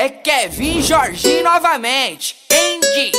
É Kevin Jorginho novamente. Entendi.